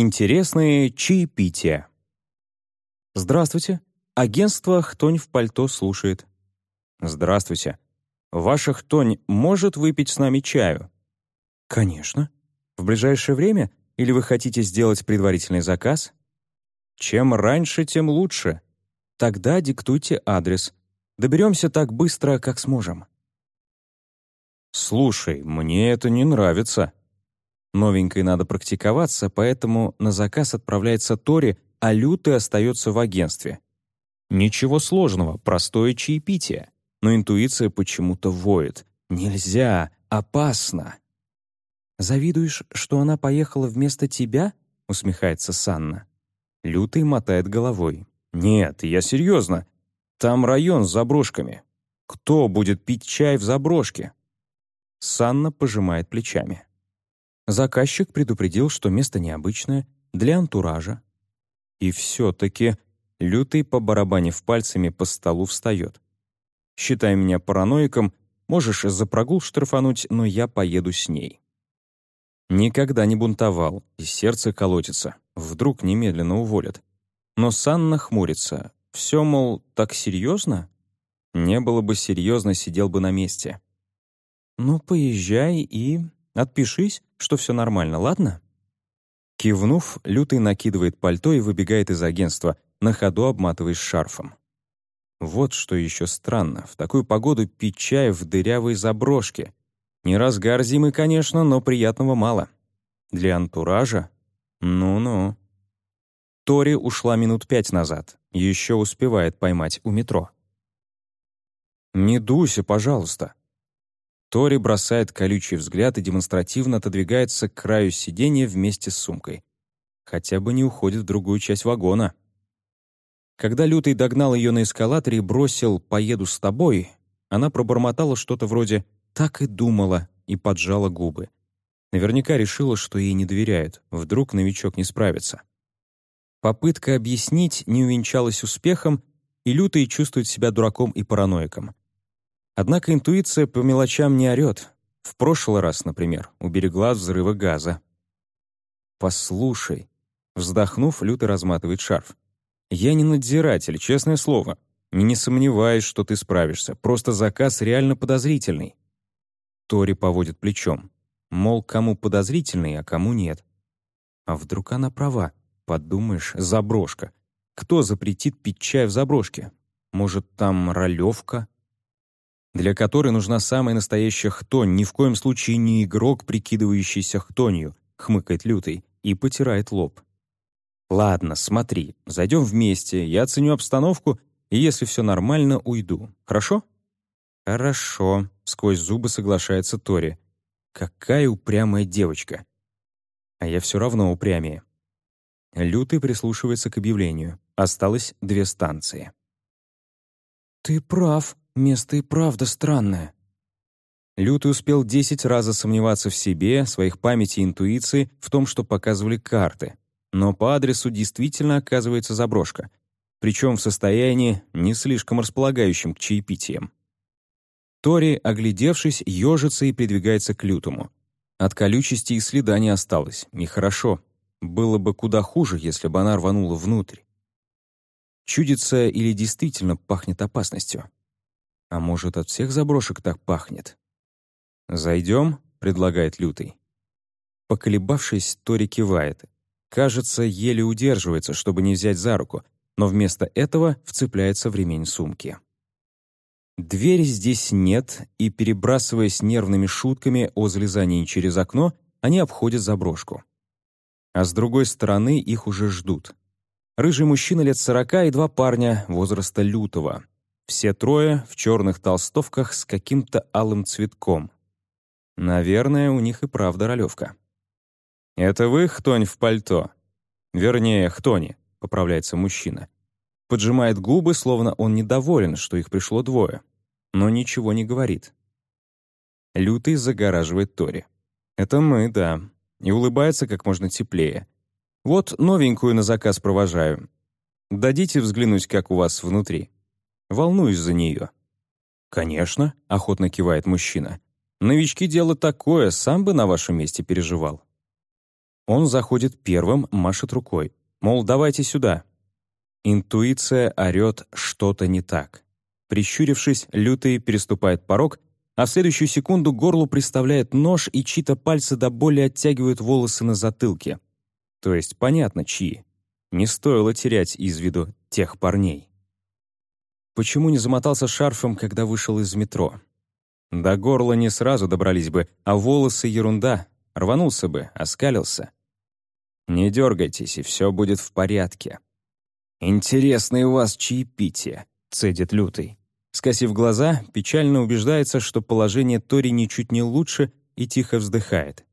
Интересные чаепития. Здравствуйте. Агентство «Хтонь в пальто» слушает. Здравствуйте. Ваша «Хтонь» может выпить с нами чаю? Конечно. В ближайшее время? Или вы хотите сделать предварительный заказ? Чем раньше, тем лучше. Тогда диктуйте адрес. Доберемся так быстро, как сможем. Слушай, мне это не нравится. Новенькой надо практиковаться, поэтому на заказ отправляется Тори, а Лютый остается в агентстве. Ничего сложного, простое чаепитие. Но интуиция почему-то воет. Нельзя, опасно. «Завидуешь, что она поехала вместо тебя?» — усмехается Санна. Лютый мотает головой. «Нет, я серьезно. Там район с заброшками. Кто будет пить чай в заброшке?» Санна пожимает плечами. Заказчик предупредил, что место необычное, для антуража. И все-таки лютый по барабане в пальцами по столу встает. Считай меня параноиком, можешь за прогул штрафануть, но я поеду с ней. Никогда не бунтовал, и сердце колотится. Вдруг немедленно уволят. Но Санна хмурится. Все, мол, так серьезно? Не было бы серьезно, сидел бы на месте. Ну, поезжай и Отпишись, что все нормально, ладно?» Кивнув, Лютый накидывает пальто и выбегает из агентства, на ходу обматываясь шарфом. Вот что еще странно. В такую погоду пить чай в дырявой заброшке. Не разгар зимы, конечно, но приятного мало. Для антуража? Ну-ну. Тори ушла минут пять назад. Еще успевает поймать у метро. «Не дуйся, пожалуйста», Тори бросает колючий взгляд и демонстративно отодвигается к краю сиденья вместе с сумкой. Хотя бы не уходит в другую часть вагона. Когда Лютый догнал ее на эскалаторе и бросил «поеду с тобой», она пробормотала что-то вроде «так и думала» и поджала губы. Наверняка решила, что ей не доверяют, вдруг новичок не справится. Попытка объяснить не увенчалась успехом, и Лютый чувствует себя дураком и параноиком. Однако интуиция по мелочам не орёт. В прошлый раз, например, уберегла от взрыва газа. «Послушай», — вздохнув, Лютый разматывает шарф. «Я не надзиратель, честное слово. Не сомневаюсь, что ты справишься. Просто заказ реально подозрительный». Тори поводит плечом. Мол, кому подозрительный, а кому нет. А вдруг она права? Подумаешь, заброшка. Кто запретит пить чай в заброшке? Может, там ролевка? Для которой нужна самая настоящая хтонь, ни в коем случае не игрок, прикидывающийся хтонью, хмыкает лютый и потирает лоб. «Ладно, смотри, зайдем вместе, я оценю обстановку, и если все нормально, уйду. Хорошо?» «Хорошо», — сквозь зубы соглашается Тори. «Какая упрямая девочка!» А я все равно упрямее. Лютый прислушивается к объявлению. Осталось две станции. «Ты прав», Место и правда странное. Лютый успел десять раз сомневаться в себе, своих памяти и интуиции, в том, что показывали карты. Но по адресу действительно оказывается заброшка. Причем в состоянии, не слишком располагающем к чаепитиям. Тори, оглядевшись, ежится и придвигается к лютому. От колючести и следа не осталось. Нехорошо. Было бы куда хуже, если бы она рванула внутрь. Чудится или действительно пахнет опасностью. А может, от всех заброшек так пахнет? «Зайдем?» — предлагает Лютый. Поколебавшись, Тори кивает. Кажется, еле удерживается, чтобы не взять за руку, но вместо этого вцепляется в ремень сумки. Двери здесь нет, и, перебрасываясь нервными шутками о залезании через окно, они обходят заброшку. А с другой стороны их уже ждут. Рыжий мужчина лет сорока и два парня возраста лютого — все трое в черных толстовках с каким-то алым цветком. Наверное, у них и правда ролевка. «Это вы, Хтонь, в пальто?» «Вернее, Хтони», — поправляется мужчина. Поджимает губы, словно он недоволен, что их пришло двое. Но ничего не говорит. Лютый загораживает Тори. «Это мы, да». И улыбается как можно теплее. «Вот новенькую на заказ провожаю. Дадите взглянуть, как у вас внутри». Волнуюсь за нее». «Конечно», — охотно кивает мужчина. «Новички — дело такое, сам бы на вашем месте переживал». Он заходит первым, машет рукой. Мол, давайте сюда. Интуиция орёт «что-то не так». Прищурившись, Лютый переступает порог, а в следующую секунду горлу приставляет нож, и чьи-то пальцы до боли оттягивают волосы на затылке. То есть понятно, чьи. Не стоило терять из виду тех парней. Почему не замотался шарфом, когда вышел из метро? До горла не сразу добрались бы, а волосы — ерунда. Рванулся бы, оскалился. Не дергайтесь, и все будет в порядке. «Интересное у вас чаепитие», — цедит Лютый. Скосив глаза, печально убеждается, что положение Тори ничуть не лучше, и тихо вздыхает.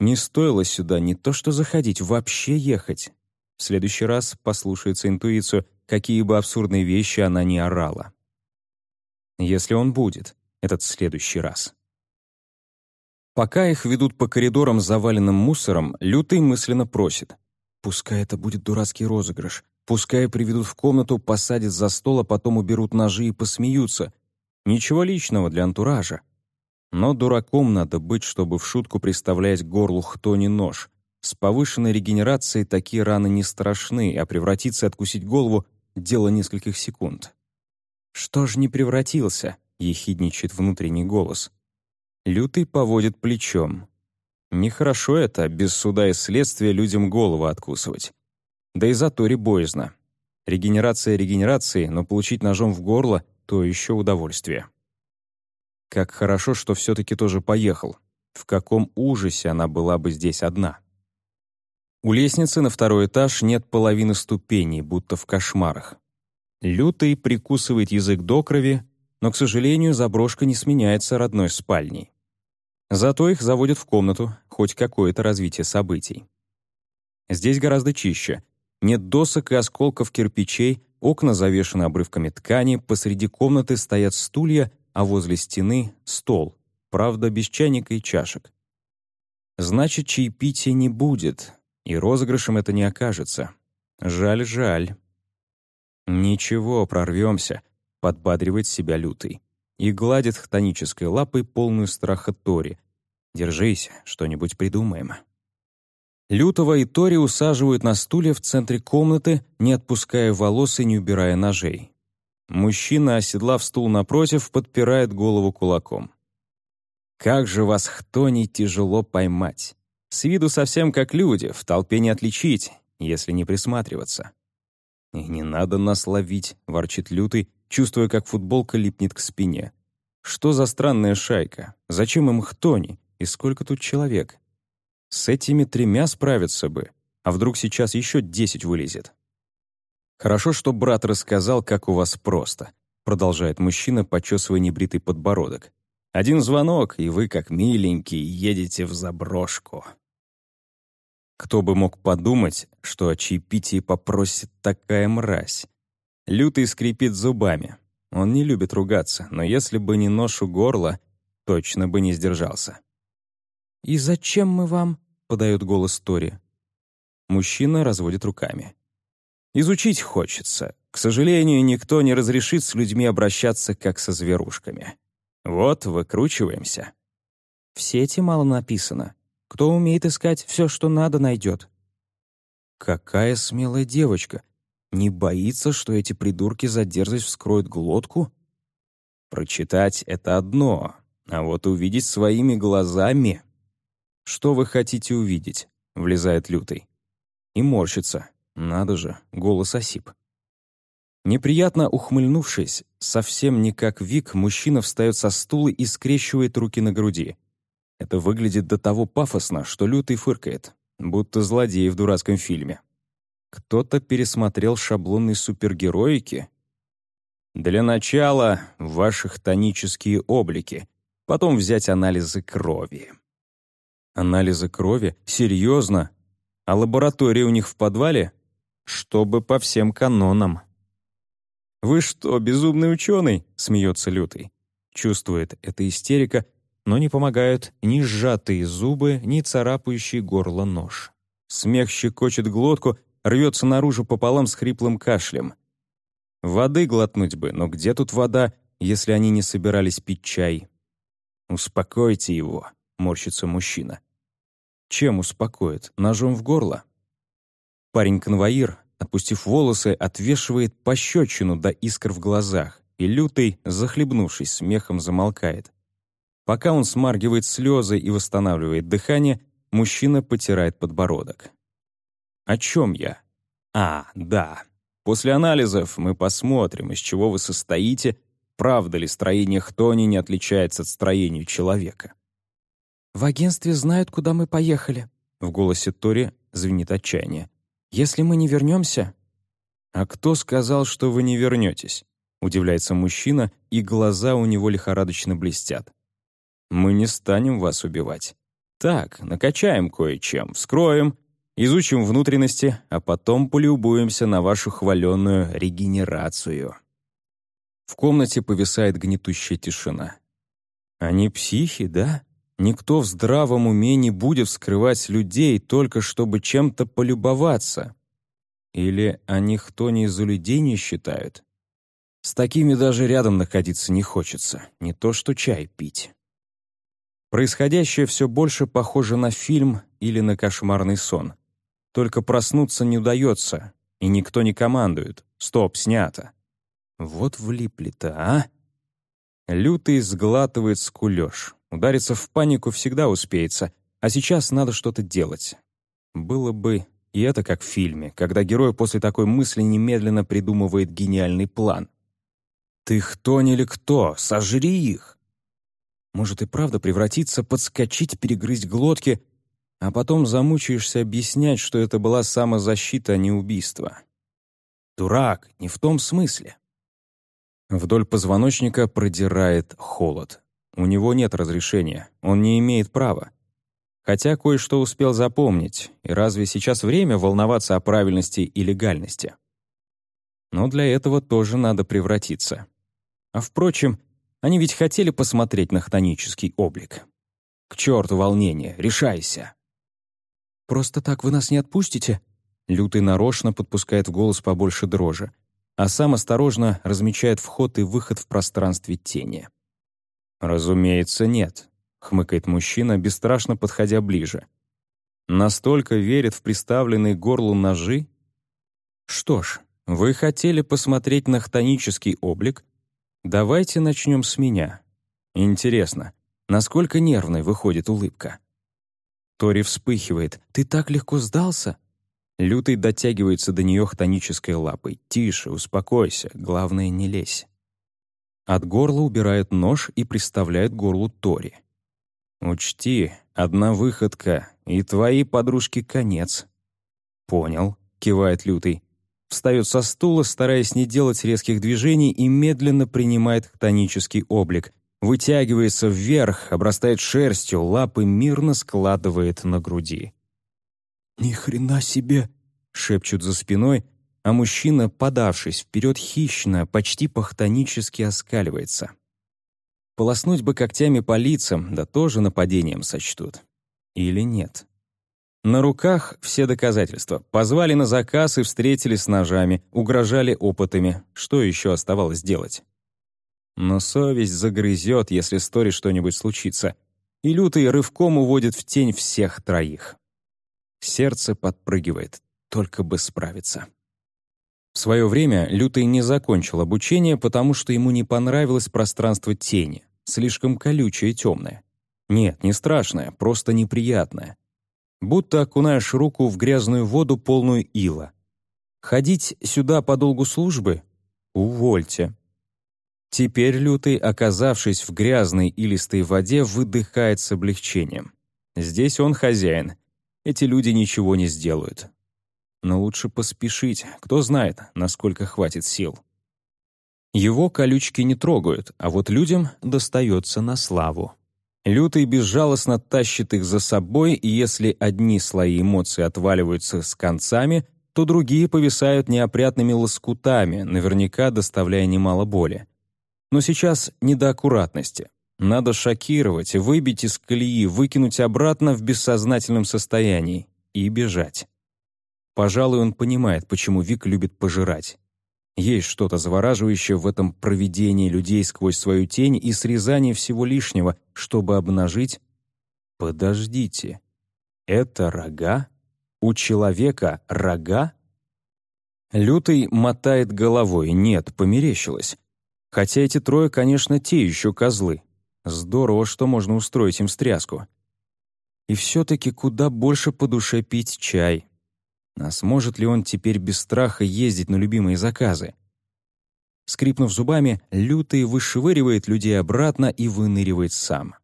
Не стоило сюда не то что заходить, вообще ехать. В следующий раз послушается интуицию, какие бы абсурдные вещи она ни орала. Если он будет, этот следующий раз. Пока их ведут по коридорам, заваленным мусором, Лютый мысленно просит. «Пускай это будет дурацкий розыгрыш. Пускай приведут в комнату, посадят за стол, а потом уберут ножи и посмеются. Ничего личного для антуража. Но дураком надо быть, чтобы в шутку представлять горлу хтони нож. С повышенной регенерацией такие раны не страшны, а превратиться и откусить голову — дело нескольких секунд. «Что ж не превратился?» — ехидничает внутренний голос. Лютый поводит плечом. Нехорошо это, без суда и следствия людям голову откусывать. Да и за Тори боязно. Регенерация регенерации, но получить ножом в горло — то еще удовольствие. Как хорошо, что все-таки тоже поехал. В каком ужасе она была бы здесь одна. У лестницы на второй этаж нет половины ступеней, будто в кошмарах. Лютый прикусывает язык до крови, но, к сожалению, заброшка не сменяется родной спальней. Зато их заводят в комнату, хоть какое-то развитие событий. Здесь гораздо чище, нет досок и осколков кирпичей, окна завешаны обрывками ткани, посреди комнаты стоят стулья, а возле стены — стол, правда, без чайника и чашек. Значит, чаепития не будет, и розыгрышем это не окажется. Жаль, жаль. «Ничего, прорвемся», — подбадривает себя лютый. И гладит хтонической лапой полную страха Тори. «Держись, что-нибудь придумаем». Лютого и Тори усаживают на стуле в центре комнаты, не отпуская волос и не убирая ножей. Мужчина, оседлав стул напротив, подпирает голову кулаком. «Как же вас, хтони, тяжело поймать! С виду совсем как люди, в толпе не отличить, если не присматриваться». «И не надо нас ловить», — ворчит Лютый, чувствуя, как футболка липнет к спине. «Что за странная шайка? Зачем им хтони? И сколько тут человек?» С этими тремя справиться бы, а вдруг сейчас еще десять вылезет. «Хорошо, что брат рассказал, как у вас просто», продолжает мужчина, почесывая небритый подбородок. «Один звонок, и вы, как миленький, едете в заброшку». Кто бы мог подумать, что о чаепитии попросит такая мразь. Лютый скрипит зубами. Он не любит ругаться, но если бы не нож у горла, точно бы не сдержался. «И зачем мы вам?» — подает голос Тори. Мужчина разводит руками. «Изучить хочется. К сожалению, никто не разрешит с людьми обращаться, как со зверушками. Вот, выкручиваемся». В сети мало написано. Кто умеет искать все, что надо, найдет. Какая смелая девочка. Не боится, что эти придурки за дерзость вскроют глотку? Прочитать — это одно, а вот увидеть своими глазами «Что вы хотите увидеть?» — влезает лютый. И морщится. Надо же, голос осип. Неприятно ухмыльнувшись, совсем не как Вик, мужчина встает со стула и скрещивает руки на груди. Это выглядит до того пафосно, что лютый фыркает, будто злодей в дурацком фильме. Кто-то пересмотрел шаблонной супергероики? Для начала ваших тонические облики, потом взять анализы крови. Анализы крови? Серьезно? А лаборатория у них в подвале? Чтобы по всем канонам. «Вы что, безумный ученый?» — смеется Лютый. Чувствует, это истерика, но не помогают ни сжатые зубы, ни царапающий горло нож. Смех щекочет глотку, рвется наружу пополам с хриплым кашлем. Воды глотнуть бы, но где тут вода, если они не собирались пить чай? Успокойте его морщится мужчина. Чем успокоит? Ножом в горло? Парень-конвоир, отпустив волосы, отвешивает пощечину до искр в глазах, и лютый, захлебнувшись смехом, замолкает. Пока он смаргивает слезы и восстанавливает дыхание, мужчина потирает подбородок. «О чем я?» «А, да. После анализов мы посмотрим, из чего вы состоите, правда ли строение Хтони не отличается от строения человека». «В агентстве знают, куда мы поехали», — в голосе Тори звенит отчаяние. «Если мы не вернемся...» «А кто сказал, что вы не вернетесь?» — удивляется мужчина, и глаза у него лихорадочно блестят. «Мы не станем вас убивать. Так, накачаем кое-чем, вскроем, изучим внутренности, а потом полюбуемся на вашу хваленную регенерацию». В комнате повисает гнетущая тишина. «Они психи, да?» Никто в здравом уме не будет вскрывать людей только чтобы чем-то полюбоваться. Или они кто не из людей не считают? С такими даже рядом находиться не хочется, не то что чай пить. Происходящее все больше похоже на фильм или на кошмарный сон. Только проснуться не удается, и никто не командует. Стоп, снято. Вот влипли-то, а? Лютый сглатывает скулёж. Удариться в панику всегда успеется, а сейчас надо что-то делать. Было бы и это как в фильме, когда герой после такой мысли немедленно придумывает гениальный план. «Ты кто или кто? Сожри их!» Может и правда превратиться, подскочить, перегрызть глотки, а потом замучаешься объяснять, что это была самозащита, а не убийство. Дурак, не в том смысле. Вдоль позвоночника продирает холод. У него нет разрешения, он не имеет права. Хотя кое-что успел запомнить, и разве сейчас время волноваться о правильности и легальности? Но для этого тоже надо превратиться. А впрочем, они ведь хотели посмотреть на хтонический облик. К черту волнение, решайся. «Просто так вы нас не отпустите?» Лютый нарочно подпускает в голос побольше дрожи, а сам осторожно размечает вход и выход в пространстве тени. «Разумеется, нет», — хмыкает мужчина, бесстрашно подходя ближе. «Настолько верит в приставленные горлу ножи? Что ж, вы хотели посмотреть на хтонический облик? Давайте начнем с меня. Интересно, насколько нервной выходит улыбка?» Тори вспыхивает. «Ты так легко сдался?» Лютый дотягивается до нее хтонической лапой. «Тише, успокойся, главное, не лезь». От горла убирают нож и приставляют горлу Тори. «Учти, одна выходка, и твоей подружке конец». «Понял», — кивает Лютый. Встает со стула, стараясь не делать резких движений, и медленно принимает хтонический облик. Вытягивается вверх, обрастает шерстью, лапы мирно складывает на груди. «Ни хрена себе!» — шепчут за спиной, а мужчина, подавшись вперед хищно, почти пахтонически оскаливается. Полоснуть бы когтями по лицам, да тоже нападением сочтут. Или нет? На руках все доказательства. Позвали на заказ и встретили с ножами, угрожали опытами. Что еще оставалось делать? Но совесть загрызет, если с Тори что-нибудь случится. И лютый рывком уводит в тень всех троих. Сердце подпрыгивает, только бы справиться. В свое время Лютый не закончил обучение, потому что ему не понравилось пространство тени, слишком колючее и темное. Нет, не страшное, просто неприятное. Будто окунаешь руку в грязную воду, полную ила. Ходить сюда по долгу службы? Увольте. Теперь Лютый, оказавшись в грязной илистой воде, выдыхает с облегчением. Здесь он хозяин. Эти люди ничего не сделают. Но лучше поспешить, кто знает, насколько хватит сил. Его колючки не трогают, а вот людям достается на славу. Лютый безжалостно тащит их за собой, и если одни слои эмоций отваливаются с концами, то другие повисают неопрятными лоскутами, наверняка доставляя немало боли. Но сейчас не до аккуратности. Надо шокировать, выбить из колеи, выкинуть обратно в бессознательном состоянии и бежать. Пожалуй, он понимает, почему Вик любит пожирать. Есть что-то завораживающее в этом проведении людей сквозь свою тень и срезании всего лишнего, чтобы обнажить... Подождите. Это рога? У человека рога? Лютый мотает головой. Нет, померещилось. Хотя эти трое, конечно, те еще козлы. Здорово, что можно устроить им стряску. И все-таки куда больше по душе пить чай. А сможет ли он теперь без страха ездить на любимые заказы? Скрипнув зубами, Лютый вышвыривает людей обратно и выныривает сам.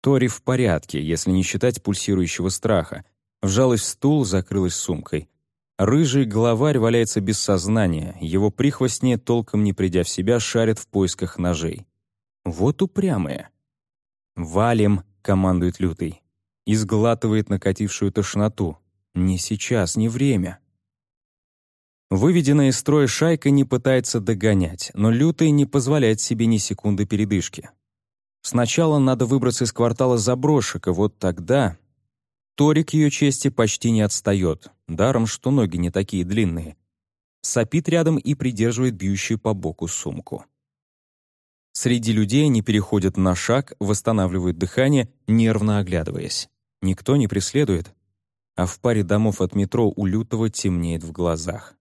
Тори в порядке, если не считать пульсирующего страха. Вжалась в стул, закрылась сумкой. Рыжий главарь валяется без сознания, его прихвостни, толком не придя в себя, шарят в поисках ножей. Вот упрямые. «Валим!» — командует Лютый. Изглатывает накатившую тошноту. «Не сейчас, не время». Выведенная из строя шайка не пытается догонять, но Лютый не позволяет себе ни секунды передышки. Сначала надо выбраться из квартала заброшек, и вот тогда... Торик ее чести почти не отстает, даром, что ноги не такие длинные. Сопит рядом и придерживает бьющую по боку сумку. Среди людей они переходят на шаг, восстанавливают дыхание, нервно оглядываясь. Никто не преследует. А в паре домов от метро у Лютого темнеет в глазах.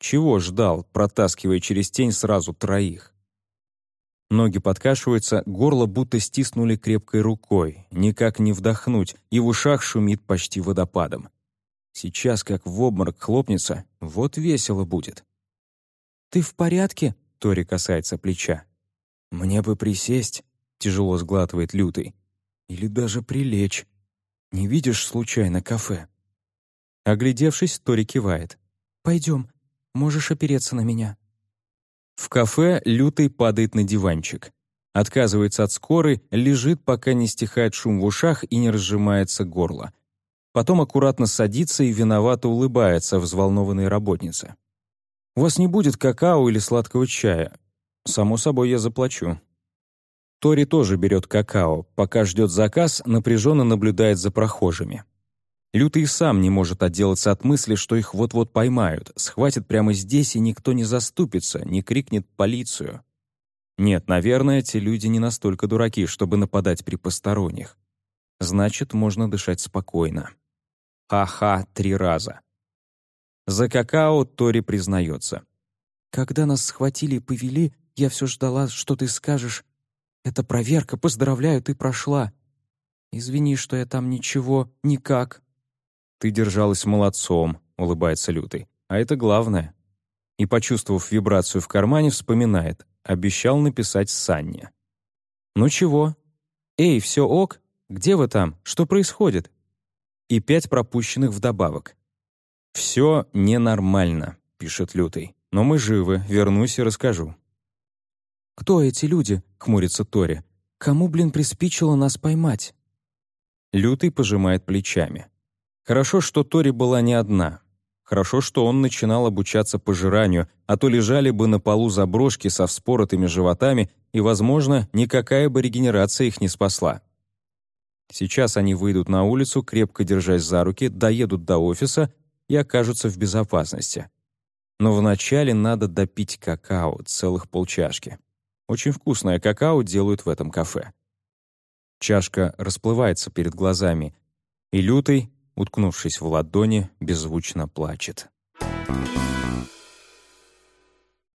Чего ждал, протаскивая через тень сразу троих? Ноги подкашиваются, горло будто стиснули крепкой рукой, никак не вдохнуть, и в ушах шумит почти водопадом. Сейчас, как в обморок хлопнется, вот весело будет. «Ты в порядке?» — Тори касается плеча. «Мне бы присесть», — тяжело сглатывает Лютый. «Или даже прилечь. Не видишь случайно кафе?» Оглядевшись, Тори кивает. «Пойдем, Можешь опереться на меня». В кафе Лютый падает на диванчик. Отказывается от скорой, лежит, пока не стихает шум в ушах и не разжимается горло. Потом аккуратно садится и виновато улыбается взволнованной работнице. «У вас не будет какао или сладкого чая? Само собой, я заплачу». Тори тоже берет какао, пока ждет заказ, напряженно наблюдает за прохожими. Лютый сам не может отделаться от мысли, что их вот-вот поймают, схватят прямо здесь, и никто не заступится, не крикнет полицию. Нет, наверное, те люди не настолько дураки, чтобы нападать при посторонних. Значит, можно дышать спокойно. Ха-ха, три раза. За какао Тори признается. «Когда нас схватили и повели, я все ждала, что ты скажешь. Это проверка, поздравляю, ты прошла. Извини, что я там ничего, никак, «Ты держалась молодцом», — улыбается Лютый. «А это главное». И, почувствовав вибрацию в кармане, вспоминает. Обещал написать Санне. «Ну чего? Эй, все ок? Где вы там? Что происходит?» И пять пропущенных вдобавок. «Все ненормально», — пишет Лютый. «Но мы живы, вернусь и расскажу». «Кто эти люди?» — хмурится Тори. «Кому, блин, приспичило нас поймать?» Лютый пожимает плечами. Хорошо, что Тори была не одна. Хорошо, что он начинал обучаться пожиранию, а то лежали бы на полу заброшки со вспоротыми животами, и, возможно, никакая бы регенерация их не спасла. Сейчас они выйдут на улицу, крепко держась за руки, доедут до офиса и окажутся в безопасности. Но вначале надо допить какао, целых полчашки. Очень вкусное какао делают в этом кафе. Чашка расплывается перед глазами, и Лютый, уткнувшись в ладони, беззвучно плачет.